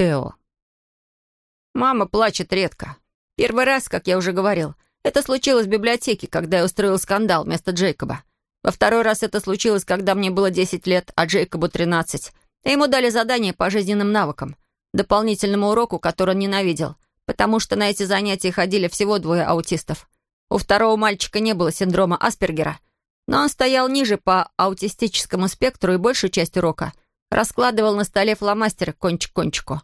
Тео. Мама плачет редко. Первый раз, как я уже говорил, это случилось в библиотеке, когда я устроил скандал вместо Джейкоба. Во второй раз это случилось, когда мне было 10 лет, а Джейкобу 13. И ему дали задание по жизненным навыкам, дополнительному уроку, который он ненавидел, потому что на эти занятия ходили всего двое аутистов. У второго мальчика не было синдрома Аспергера, но он стоял ниже по аутистическому спектру и большую часть урока раскладывал на столе фломастеры кончик кончику.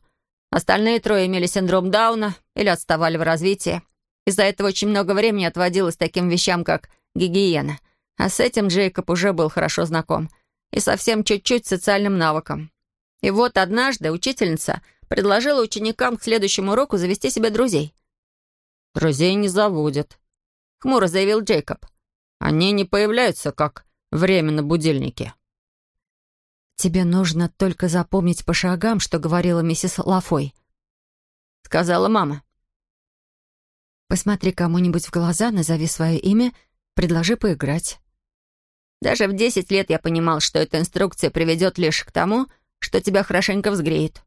Остальные трое имели синдром Дауна или отставали в развитии. Из-за этого очень много времени отводилось таким вещам, как гигиена. А с этим Джейкоб уже был хорошо знаком. И совсем чуть-чуть социальным навыком. И вот однажды учительница предложила ученикам к следующему уроку завести себе друзей. «Друзей не заводят», — хмуро заявил Джейкоб. «Они не появляются, как время на будильнике». «Тебе нужно только запомнить по шагам, что говорила миссис Лафой», — сказала мама. «Посмотри кому-нибудь в глаза, назови свое имя, предложи поиграть». Даже в десять лет я понимал, что эта инструкция приведет лишь к тому, что тебя хорошенько взгреет.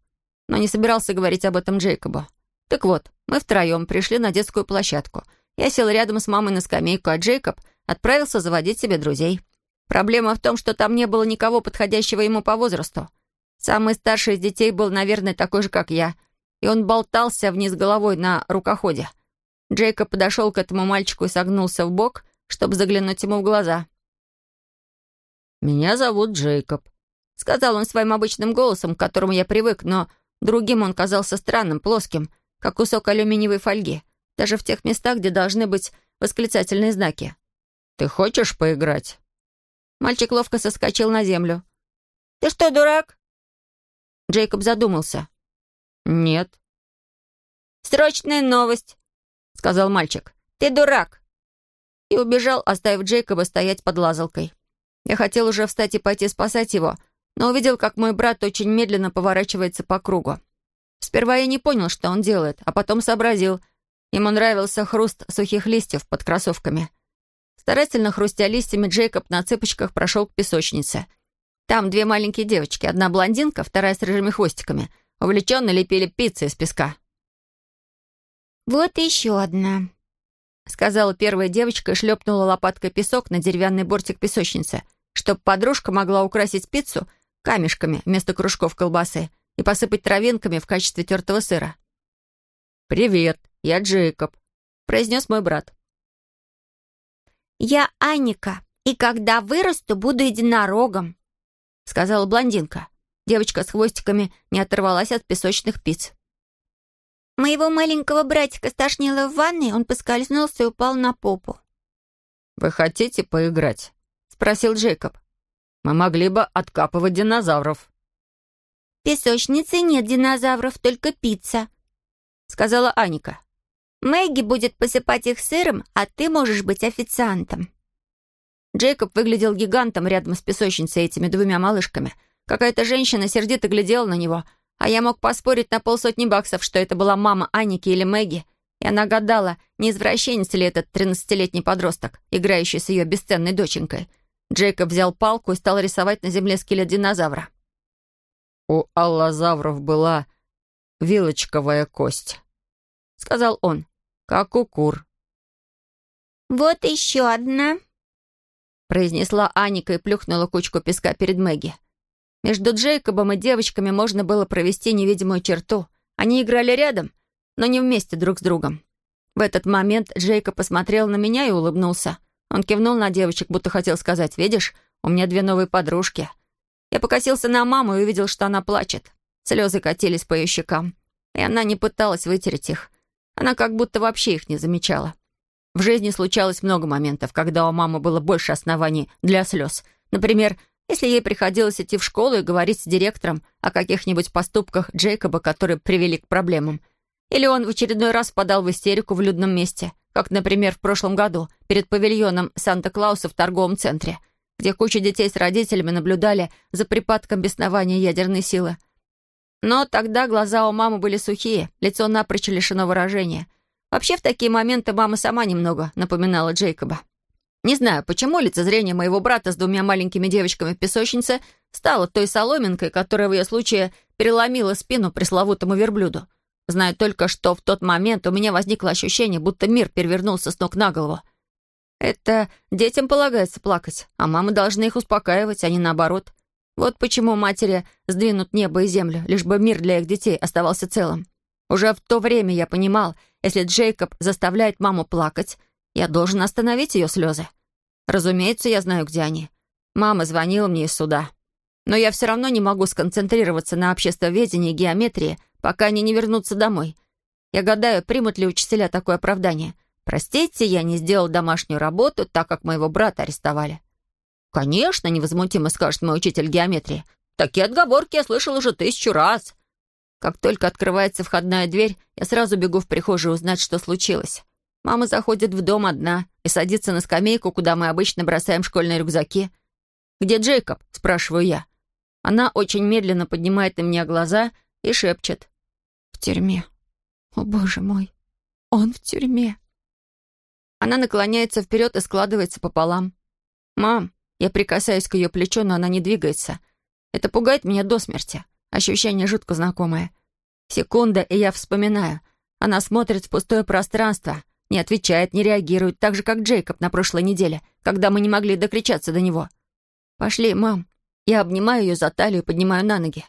Но не собирался говорить об этом Джейкобу. Так вот, мы втроем пришли на детскую площадку. Я сел рядом с мамой на скамейку, а Джейкоб отправился заводить себе друзей. Проблема в том, что там не было никого подходящего ему по возрасту. Самый старший из детей был, наверное, такой же, как я, и он болтался вниз головой на рукоходе. Джейкоб подошел к этому мальчику и согнулся в бок, чтобы заглянуть ему в глаза. «Меня зовут Джейкоб», — сказал он своим обычным голосом, к которому я привык, но другим он казался странным, плоским, как кусок алюминиевой фольги, даже в тех местах, где должны быть восклицательные знаки. «Ты хочешь поиграть?» Мальчик ловко соскочил на землю. «Ты что, дурак?» Джейкоб задумался. «Нет». «Срочная новость», — сказал мальчик. «Ты дурак». И убежал, оставив Джейкоба стоять под лазалкой. Я хотел уже встать и пойти спасать его, но увидел, как мой брат очень медленно поворачивается по кругу. Сперва я не понял, что он делает, а потом сообразил. Ему нравился хруст сухих листьев под кроссовками. Старательно хрустя листьями, Джейкоб на цыпочках прошел к песочнице. Там две маленькие девочки, одна блондинка, вторая с рыжими хвостиками, увлеченно лепили пиццы из песка. «Вот еще одна», — сказала первая девочка и шлепнула лопаткой песок на деревянный бортик песочницы, чтобы подружка могла украсить пиццу камешками вместо кружков колбасы и посыпать травинками в качестве тертого сыра. «Привет, я Джейкоб», — произнес мой брат. «Я Аника, и когда вырасту, буду единорогом», — сказала блондинка. Девочка с хвостиками не оторвалась от песочных пиц. «Моего маленького братика стошнило в ванной, он поскользнулся и упал на попу». «Вы хотите поиграть?» — спросил Джейкоб. «Мы могли бы откапывать динозавров». «В песочнице нет динозавров, только пицца», — сказала Аника. Мэгги будет посыпать их сыром, а ты можешь быть официантом». Джейкоб выглядел гигантом рядом с песочницей этими двумя малышками. Какая-то женщина сердито глядела на него, а я мог поспорить на полсотни баксов, что это была мама Аники или Мэгги, и она гадала, не извращенец ли этот тринадцатилетний подросток, играющий с ее бесценной доченькой. Джейкоб взял палку и стал рисовать на земле скелет динозавра. «У аллозавров была вилочковая кость», — сказал он как у кур. «Вот еще одна», — произнесла Аника и плюхнула кучку песка перед Мэгги. Между Джейкобом и девочками можно было провести невидимую черту. Они играли рядом, но не вместе друг с другом. В этот момент Джейкоб посмотрел на меня и улыбнулся. Он кивнул на девочек, будто хотел сказать, «Видишь, у меня две новые подружки». Я покосился на маму и увидел, что она плачет. Слезы катились по ее щекам, и она не пыталась вытереть их. Она как будто вообще их не замечала. В жизни случалось много моментов, когда у мамы было больше оснований для слез. Например, если ей приходилось идти в школу и говорить с директором о каких-нибудь поступках Джейкоба, которые привели к проблемам. Или он в очередной раз впадал в истерику в людном месте, как, например, в прошлом году перед павильоном Санта-Клауса в торговом центре, где куча детей с родителями наблюдали за припадком беснования ядерной силы. Но тогда глаза у мамы были сухие, лицо напрочь лишено выражения. Вообще, в такие моменты мама сама немного напоминала Джейкоба. Не знаю, почему лицезрение моего брата с двумя маленькими девочками в песочнице стала той соломинкой, которая в ее случае переломила спину пресловутому верблюду. Знаю только, что в тот момент у меня возникло ощущение, будто мир перевернулся с ног на голову. Это детям полагается плакать, а мамы должны их успокаивать, а не наоборот. Вот почему матери сдвинут небо и землю, лишь бы мир для их детей оставался целым. Уже в то время я понимал, если Джейкоб заставляет маму плакать, я должен остановить ее слезы. Разумеется, я знаю, где они. Мама звонила мне из суда. Но я все равно не могу сконцентрироваться на обществоведении и геометрии, пока они не вернутся домой. Я гадаю, примут ли учителя такое оправдание. Простите, я не сделал домашнюю работу, так как моего брата арестовали. «Конечно», — невозмутимо скажет мой учитель геометрии. «Такие отговорки я слышал уже тысячу раз». Как только открывается входная дверь, я сразу бегу в прихожую узнать, что случилось. Мама заходит в дом одна и садится на скамейку, куда мы обычно бросаем школьные рюкзаки. «Где Джейкоб?» — спрашиваю я. Она очень медленно поднимает на меня глаза и шепчет. «В тюрьме. О, боже мой, он в тюрьме». Она наклоняется вперед и складывается пополам. «Мам, я прикасаюсь к ее плечу, но она не двигается. Это пугает меня до смерти. Ощущение жутко знакомое. Секунда, и я вспоминаю. Она смотрит в пустое пространство, не отвечает, не реагирует, так же, как Джейкоб на прошлой неделе, когда мы не могли докричаться до него. «Пошли, мам». Я обнимаю ее за талию и поднимаю на ноги.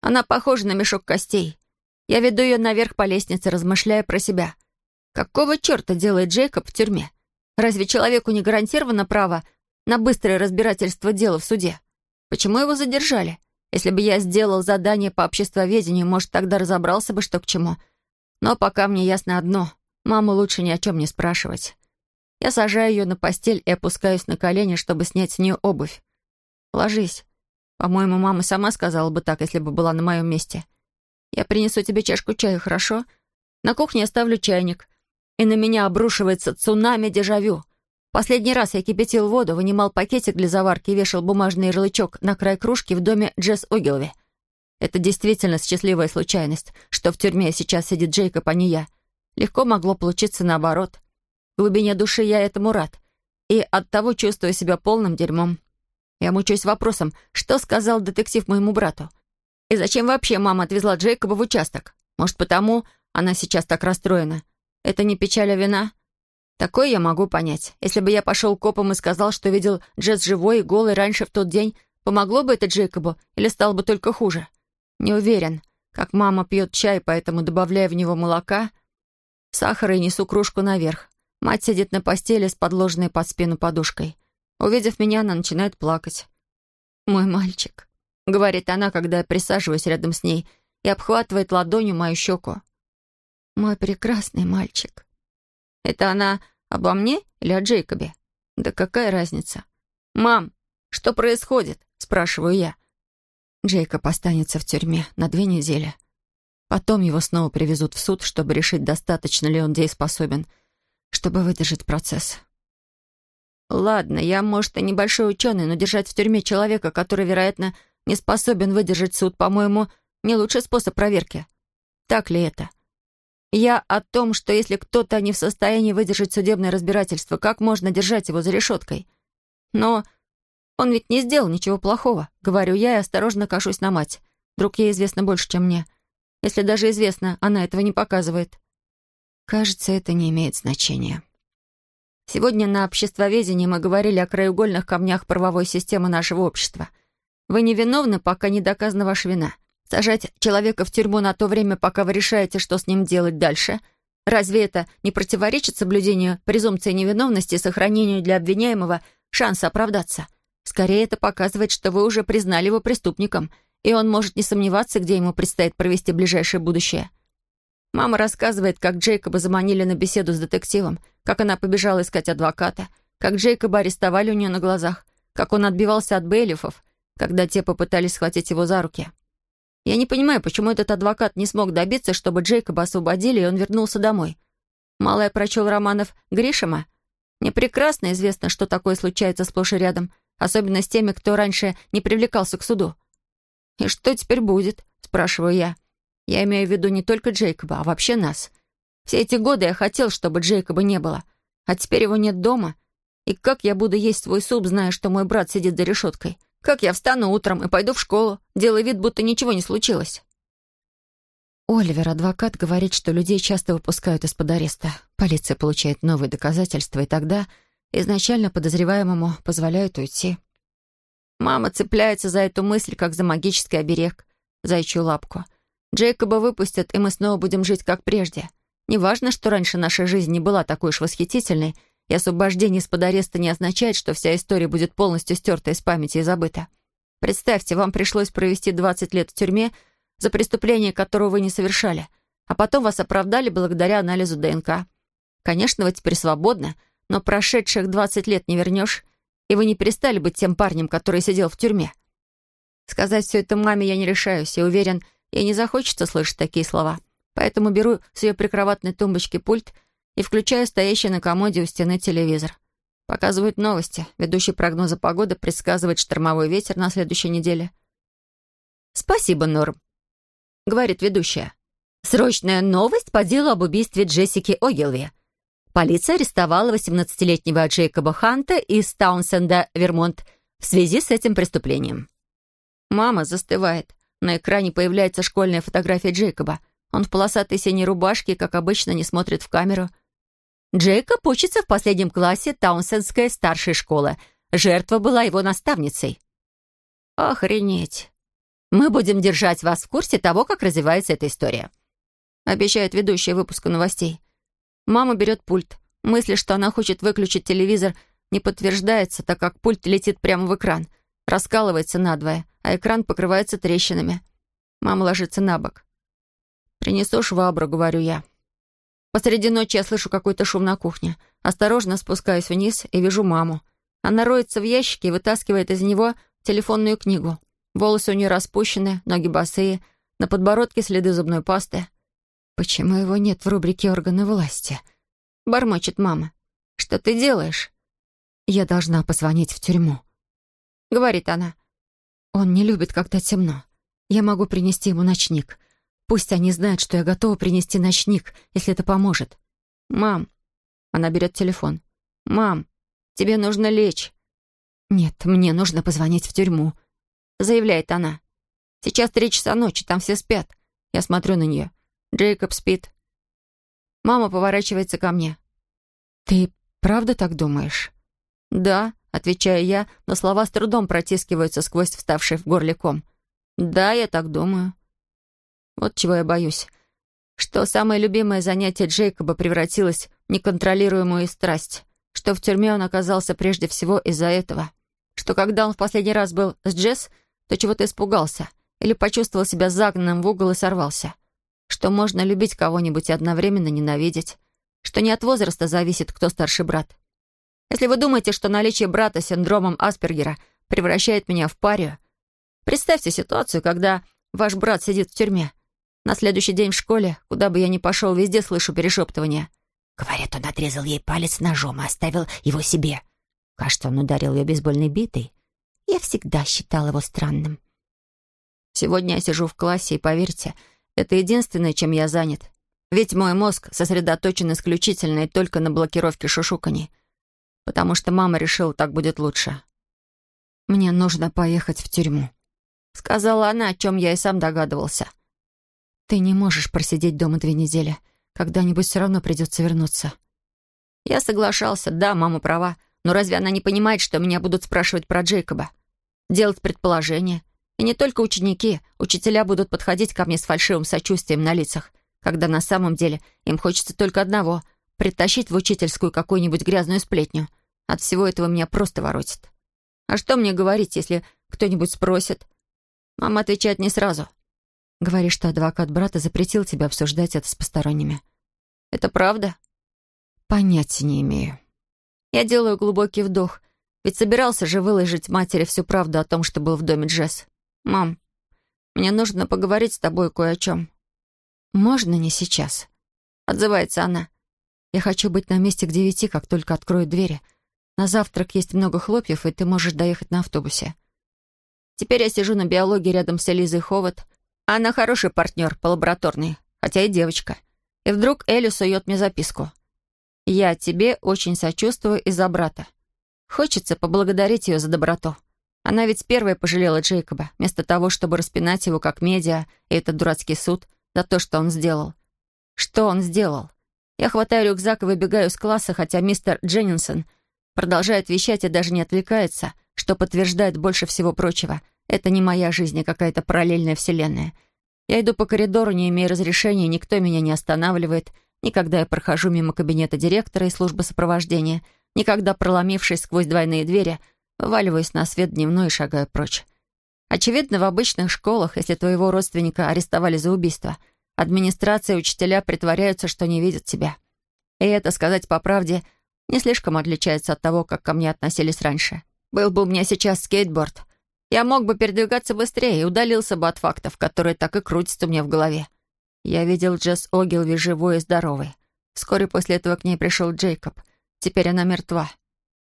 Она похожа на мешок костей. Я веду ее наверх по лестнице, размышляя про себя. Какого черта делает Джейкоб в тюрьме? Разве человеку не гарантировано право на быстрое разбирательство дела в суде. Почему его задержали? Если бы я сделал задание по обществоведению, может, тогда разобрался бы, что к чему. Но пока мне ясно одно. Маму лучше ни о чем не спрашивать. Я сажаю ее на постель и опускаюсь на колени, чтобы снять с нее обувь. «Ложись. По-моему, мама сама сказала бы так, если бы была на моем месте. Я принесу тебе чашку чая, хорошо? На кухне я ставлю чайник, и на меня обрушивается цунами дежавю — Последний раз я кипятил воду, вынимал пакетик для заварки и вешал бумажный ярлычок на край кружки в доме Джесс Огилви. Это действительно счастливая случайность, что в тюрьме сейчас сидит Джейкоб, а не я. Легко могло получиться наоборот. В глубине души я этому рад. И оттого чувствую себя полным дерьмом. Я мучаюсь вопросом, что сказал детектив моему брату? И зачем вообще мама отвезла Джейкоба в участок? Может, потому она сейчас так расстроена? Это не печаль, а вина? Такое я могу понять. Если бы я пошел копом и сказал, что видел Джесс живой и голый раньше в тот день, помогло бы это Джейкобу или стало бы только хуже? Не уверен. Как мама пьет чай, поэтому добавляю в него молока, сахара и несу кружку наверх. Мать сидит на постели с подложенной под спину подушкой. Увидев меня, она начинает плакать. «Мой мальчик», — говорит она, когда я присаживаюсь рядом с ней и обхватывает ладонью мою щеку. «Мой прекрасный мальчик». Это она обо мне или о Джейкобе? Да какая разница? «Мам, что происходит?» — спрашиваю я. Джейкоб останется в тюрьме на две недели. Потом его снова привезут в суд, чтобы решить, достаточно ли он дееспособен, чтобы выдержать процесс. Ладно, я, может, и небольшой ученый, но держать в тюрьме человека, который, вероятно, не способен выдержать суд, по-моему, не лучший способ проверки. Так ли это? Я о том, что если кто-то не в состоянии выдержать судебное разбирательство, как можно держать его за решеткой? Но он ведь не сделал ничего плохого, говорю я и осторожно кашусь на мать. Вдруг ей известно больше, чем мне. Если даже известно, она этого не показывает. Кажется, это не имеет значения. Сегодня на обществоведении мы говорили о краеугольных камнях правовой системы нашего общества. Вы невиновны, пока не доказана ваша вина. Сажать человека в тюрьму на то время, пока вы решаете, что с ним делать дальше? Разве это не противоречит соблюдению презумпции невиновности и сохранению для обвиняемого шанса оправдаться? Скорее, это показывает, что вы уже признали его преступником, и он может не сомневаться, где ему предстоит провести ближайшее будущее. Мама рассказывает, как Джейкоба заманили на беседу с детективом, как она побежала искать адвоката, как Джейкоба арестовали у нее на глазах, как он отбивался от бейлифов, когда те попытались схватить его за руки. Я не понимаю, почему этот адвокат не смог добиться, чтобы Джейкоба освободили, и он вернулся домой. Мало я прочел романов Гришема. Мне прекрасно известно, что такое случается сплошь и рядом, особенно с теми, кто раньше не привлекался к суду. «И что теперь будет?» — спрашиваю я. Я имею в виду не только Джейкоба, а вообще нас. Все эти годы я хотел, чтобы Джейкоба не было, а теперь его нет дома. И как я буду есть свой суп, зная, что мой брат сидит за решеткой? Как я встану утром и пойду в школу, делая вид, будто ничего не случилось? Оливер, адвокат, говорит, что людей часто выпускают из-под ареста. Полиция получает новые доказательства, и тогда изначально подозреваемому позволяют уйти. Мама цепляется за эту мысль, как за магический оберег, зайчью лапку. Джейкоба выпустят, и мы снова будем жить, как прежде. Неважно, что раньше наша жизнь не была такой уж восхитительной, и освобождение из-под ареста не означает, что вся история будет полностью стерта из памяти и забыта. Представьте, вам пришлось провести 20 лет в тюрьме за преступление, которого вы не совершали, а потом вас оправдали благодаря анализу ДНК. Конечно, вы теперь свободны, но прошедших 20 лет не вернешь, и вы не перестали быть тем парнем, который сидел в тюрьме. Сказать все это маме я не решаюсь, и уверен, ей не захочется слышать такие слова. Поэтому беру с ее прикроватной тумбочки пульт и включаю стоящий на комоде у стены телевизор. Показывают новости. Ведущий прогноза погоды предсказывает штормовой ветер на следующей неделе. «Спасибо, Норм», — говорит ведущая. «Срочная новость по делу об убийстве Джессики Огилви. Полиция арестовала 18-летнего Джейкоба Ханта из Таунсенда, Вермонт, в связи с этим преступлением». Мама застывает. На экране появляется школьная фотография Джейкоба. Он в полосатой синей рубашке, как обычно, не смотрит в камеру. Джейкоб учится в последнем классе Таунсендской старшей школы. Жертва была его наставницей. Охренеть. Мы будем держать вас в курсе того, как развивается эта история. Обещает ведущая выпуска новостей. Мама берет пульт. Мысли, что она хочет выключить телевизор, не подтверждается, так как пульт летит прямо в экран. Раскалывается надвое, а экран покрывается трещинами. Мама ложится на бок. «Принесу швабру», — говорю я. Посреди ночи я слышу какой-то шум на кухне. Осторожно спускаюсь вниз и вижу маму. Она роется в ящике и вытаскивает из него телефонную книгу. Волосы у нее распущены, ноги босые, на подбородке следы зубной пасты. «Почему его нет в рубрике «Органы власти»?» — бормочет мама. «Что ты делаешь?» «Я должна позвонить в тюрьму», — говорит она. «Он не любит, когда темно. Я могу принести ему ночник. Пусть они знают, что я готова принести ночник, если это поможет». «Мам». Она берет телефон. «Мам, тебе нужно лечь». «Нет, мне нужно позвонить в тюрьму», — заявляет она. «Сейчас три часа ночи, там все спят». Я смотрю на нее. Джейкоб спит. Мама поворачивается ко мне. «Ты правда так думаешь?» «Да», — отвечаю я, но слова с трудом протискиваются сквозь вставший в горле ком. «Да, я так думаю». Вот чего я боюсь. Что самое любимое занятие Джейкоба превратилось в неконтролируемую страсть. Что в тюрьме он оказался прежде всего из-за этого. Что когда он в последний раз был с Джесс, то чего-то испугался или почувствовал себя загнанным в угол и сорвался. Что можно любить кого-нибудь и одновременно ненавидеть. Что не от возраста зависит, кто старший брат. Если вы думаете, что наличие брата с синдромом Аспергера превращает меня в парию, представьте ситуацию, когда ваш брат сидит в тюрьме. На следующий день в школе, куда бы я ни пошел, везде слышу перешептывания. Говорят, он отрезал ей палец ножом и оставил его себе. Кажется, он ударил ее бейсбольной битой. Я всегда считал его странным. Сегодня я сижу в классе, и, поверьте, это единственное, чем я занят. Ведь мой мозг сосредоточен исключительно и только на блокировке шушуканий. Потому что мама решила, так будет лучше. «Мне нужно поехать в тюрьму», — сказала она, о чем я и сам догадывался. «Ты не можешь просидеть дома две недели. Когда-нибудь все равно придется вернуться». Я соглашался, да, мама права. Но разве она не понимает, что меня будут спрашивать про Джейкоба? Делать предположения. И не только ученики. Учителя будут подходить ко мне с фальшивым сочувствием на лицах, когда на самом деле им хочется только одного — притащить в учительскую какую-нибудь грязную сплетню. От всего этого меня просто воротит. А что мне говорить, если кто-нибудь спросит? Мама отвечает не сразу. Говоришь, что адвокат брата запретил тебе обсуждать это с посторонними. Это правда? Понятия не имею. Я делаю глубокий вдох, ведь собирался же выложить матери всю правду о том, что был в доме Джесс. «Мам, мне нужно поговорить с тобой кое о чем». «Можно не сейчас?» — отзывается она. «Я хочу быть на месте к девяти, как только открою двери. На завтрак есть много хлопьев, и ты можешь доехать на автобусе». Теперь я сижу на биологии рядом с Элизой Ховат. Она хороший партнер по лабораторной, хотя и девочка. И вдруг Элли сует мне записку — я тебе очень сочувствую из-за брата. Хочется поблагодарить ее за доброту. Она ведь первая пожалела Джейкоба, вместо того, чтобы распинать его как медиа и этот дурацкий суд за то, что он сделал. Что он сделал? Я хватаю рюкзак и выбегаю из класса, хотя мистер Дженнинсон продолжает вещать и даже не отвлекается, что подтверждает больше всего прочего. Это не моя жизнь, а какая-то параллельная вселенная. Я иду по коридору, не имея разрешения, никто меня не останавливает — Никогда я прохожу мимо кабинета директора и службы сопровождения, никогда, проломившись сквозь двойные двери, вываливаюсь на свет дневной и шагаю прочь. Очевидно, в обычных школах, если твоего родственника арестовали за убийство, администрация и учителя притворяются, что не видят тебя. И это, сказать по правде, не слишком отличается от того, как ко мне относились раньше. Был бы у меня сейчас скейтборд, я мог бы передвигаться быстрее и удалился бы от фактов, которые так и крутятся у меня в голове. Я видел Джесс Огилви живой и здоровой. Вскоре после этого к ней пришел Джейкоб. Теперь она мертва.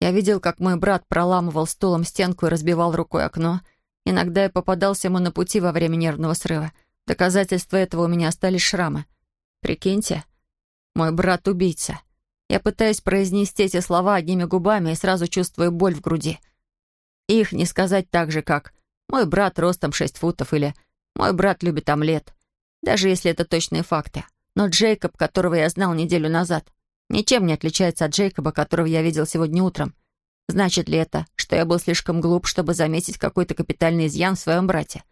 Я видел, как мой брат проламывал стулом стенку и разбивал рукой окно. Иногда я попадался ему на пути во время нервного срыва. Доказательства этого у меня остались шрамы. Прикиньте, мой брат — убийца. Я пытаюсь произнести эти слова одними губами и сразу чувствую боль в груди. Их не сказать так же, как «мой брат ростом шесть футов» или «мой брат любит омлет» даже если это точные факты. Но Джейкоб, которого я знал неделю назад, ничем не отличается от Джейкоба, которого я видел сегодня утром. Значит ли это, что я был слишком глуп, чтобы заметить какой-то капитальный изъян в своем брате?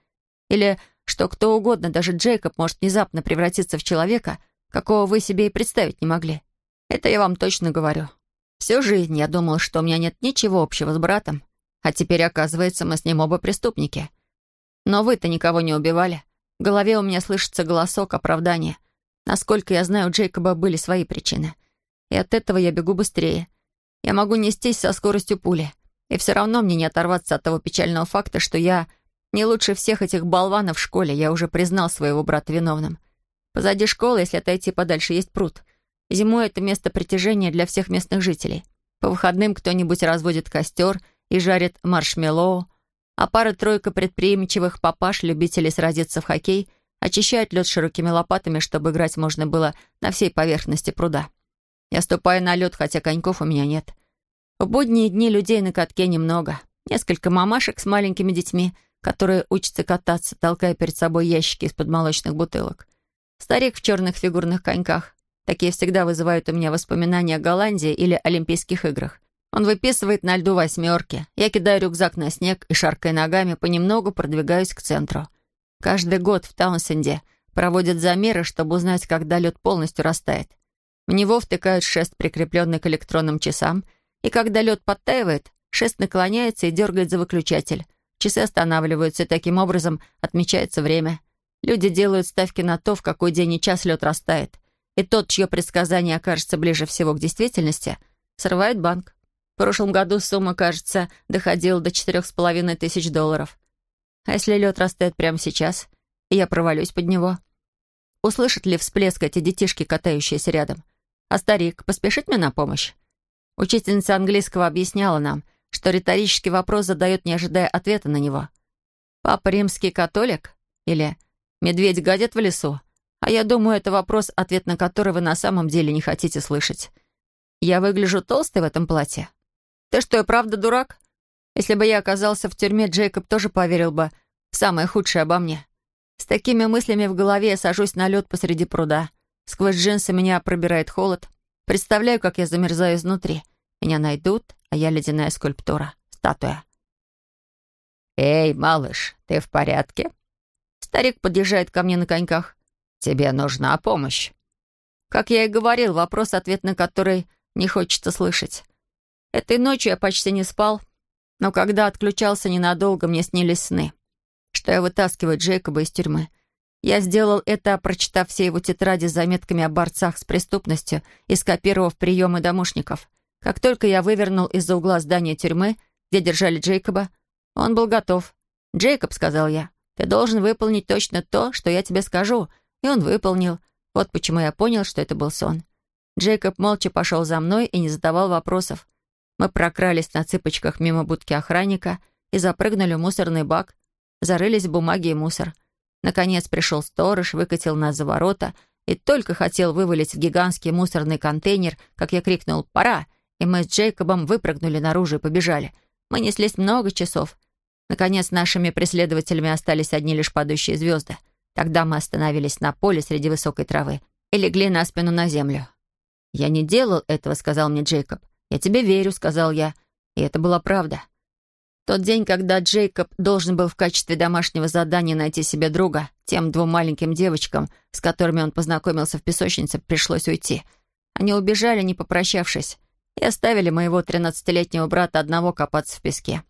Или что кто угодно, даже Джейкоб, может внезапно превратиться в человека, какого вы себе и представить не могли? Это я вам точно говорю. Всю жизнь я думал, что у меня нет ничего общего с братом, а теперь, оказывается, мы с ним оба преступники. Но вы-то никого не убивали. В голове у меня слышится голосок оправдания. Насколько я знаю, у Джейкоба были свои причины. И от этого я бегу быстрее. Я могу нестись со скоростью пули. И все равно мне не оторваться от того печального факта, что я не лучше всех этих болванов в школе. Я уже признал своего брата виновным. Позади школы, если отойти подальше, есть пруд. Зимой это место притяжения для всех местных жителей. По выходным кто-нибудь разводит костер и жарит маршмеллоу, а пара-тройка предприимчивых папаш, любителей сразиться в хоккей, очищают лед широкими лопатами, чтобы играть можно было на всей поверхности пруда. Я ступаю на лед, хотя коньков у меня нет. В будние дни людей на катке немного. Несколько мамашек с маленькими детьми, которые учатся кататься, толкая перед собой ящики из-под молочных бутылок. Старик в черных фигурных коньках. Такие всегда вызывают у меня воспоминания о Голландии или Олимпийских играх. Он выписывает на льду восьмерки. Я кидаю рюкзак на снег и, шаркая ногами, понемногу продвигаюсь к центру. Каждый год в Таунсенде проводят замеры, чтобы узнать, когда лед полностью растает. В него втыкают шест, прикрепленный к электронным часам, и когда лед подтаивает, шест наклоняется и дергает за выключатель. Часы останавливаются, и таким образом отмечается время. Люди делают ставки на то, в какой день и час лед растает. И тот, чье предсказание окажется ближе всего к действительности, срывает банк. В прошлом году сумма, кажется, доходила до четырех с половиной тысяч долларов. А если лед растает прямо сейчас, и я провалюсь под него? Услышат ли всплеск эти детишки, катающиеся рядом? А старик поспешит мне на помощь? Учительница английского объясняла нам, что риторический вопрос задает, не ожидая ответа на него. «Папа римский католик?» Или «Медведь гадит в лесу?» А я думаю, это вопрос, ответ на который вы на самом деле не хотите слышать. Я выгляжу толстой в этом платье? Ты что, и правда дурак? Если бы я оказался в тюрьме, Джейкоб тоже поверил бы в самое худшее обо мне. С такими мыслями в голове я сажусь на лед посреди пруда. Сквозь джинсы меня пробирает холод. Представляю, как я замерзаю изнутри. Меня найдут, а я ледяная скульптура, статуя. «Эй, малыш, ты в порядке?» Старик подъезжает ко мне на коньках. «Тебе нужна помощь». Как я и говорил, вопрос-ответ на который не хочется слышать. Этой ночью я почти не спал, но когда отключался ненадолго, мне снились сны, что я вытаскиваю Джейкоба из тюрьмы. Я сделал это, прочитав все его тетради с заметками о борцах с преступностью и скопировав приемы домушников. Как только я вывернул из-за угла здания тюрьмы, где держали Джейкоба, он был готов. «Джейкоб», — сказал я, — «ты должен выполнить точно то, что я тебе скажу». И он выполнил. Вот почему я понял, что это был сон. Джейкоб молча пошел за мной и не задавал вопросов. Мы прокрались на цыпочках мимо будки охранника и запрыгнули в мусорный бак, зарылись в бумаги и мусор. Наконец пришел сторож, выкатил нас за ворота и только хотел вывалить в гигантский мусорный контейнер, как я крикнул «Пора!» и мы с Джейкобом выпрыгнули наружу и побежали. Мы неслись много часов. Наконец, нашими преследователями остались одни лишь падающие звезды. Тогда мы остановились на поле среди высокой травы и легли на спину на землю. «Я не делал этого», — сказал мне Джейкоб. «Я тебе верю», — сказал я. И это была правда. Тот день, когда Джейкоб должен был в качестве домашнего задания найти себе друга, тем двум маленьким девочкам, с которыми он познакомился в песочнице, пришлось уйти. Они убежали, не попрощавшись, и оставили моего тринадцатилетнего брата одного копаться в песке.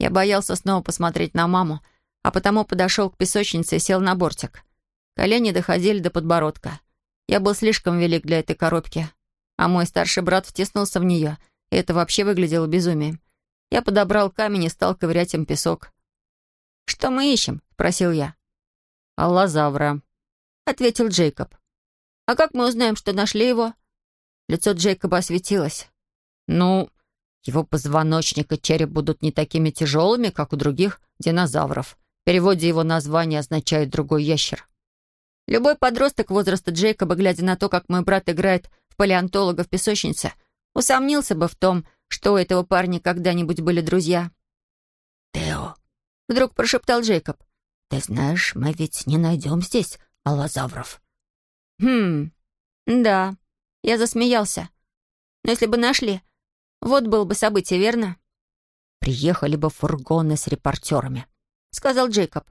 Я боялся снова посмотреть на маму, а потому подошел к песочнице и сел на бортик. Колени доходили до подбородка. Я был слишком велик для этой коробки, а мой старший брат втиснулся в нее, и это вообще выглядело безумием. Я подобрал камень и стал ковырять им песок. «Что мы ищем?» — спросил я. «Аллозавра», — ответил Джейкоб. «А как мы узнаем, что нашли его?» Лицо Джейкоба осветилось. «Ну, его позвоночник и череп будут не такими тяжелыми, как у других динозавров. В переводе его название означает «другой ящер». Любой подросток возраста Джейкоба, глядя на то, как мой брат играет палеонтолога в песочнице, усомнился бы в том, что у этого парня когда-нибудь были друзья. «Тео», — вдруг прошептал Джейкоб, — «ты знаешь, мы ведь не найдем здесь аллозавров». «Хм, да». Я засмеялся. «Но если бы нашли, вот было бы событие, верно?» «Приехали бы фургоны с репортерами», — сказал Джейкоб.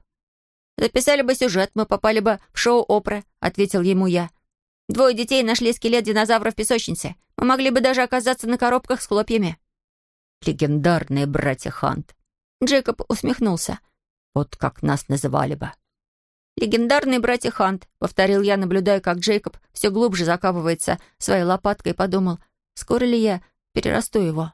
«Записали бы сюжет, мы попали бы в шоу Опра», — ответил ему я. «Двое детей нашли скелет динозавра в песочнице. Мы могли бы даже оказаться на коробках с хлопьями». «Легендарные братья Хант». Джейкоб усмехнулся. «Вот как нас называли бы». «Легендарные братья Хант», — повторил я, наблюдая, как Джейкоб все глубже закапывается своей лопаткой, и подумал, скоро ли я перерасту его.